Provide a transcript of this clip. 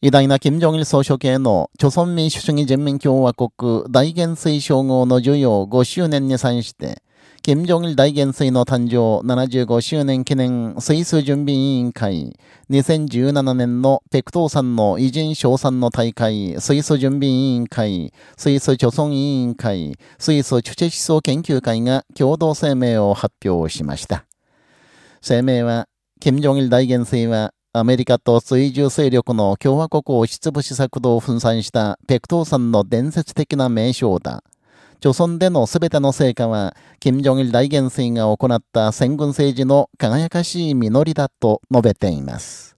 偉大な金正日総書記への、朝鮮民主主義人民共和国大元帥称号の授与5周年に際して、金正日大元帥の誕生75周年記念スイス準備委員会、2017年のペクトーさんの偉人賞賛の大会、スイス準備委員会、スイス朝鮮委員会、スイスチュチェ思想研究会が共同声明を発表しました。声明は、金正日大元帥はアメリカと追従勢力の共和国を押しつぶし策動を粉砕したペクトーさんの伝説的な名称だ。朝鮮での全ての成果は、金正日大元帥が行った戦軍政治の輝かしい実りだと述べています。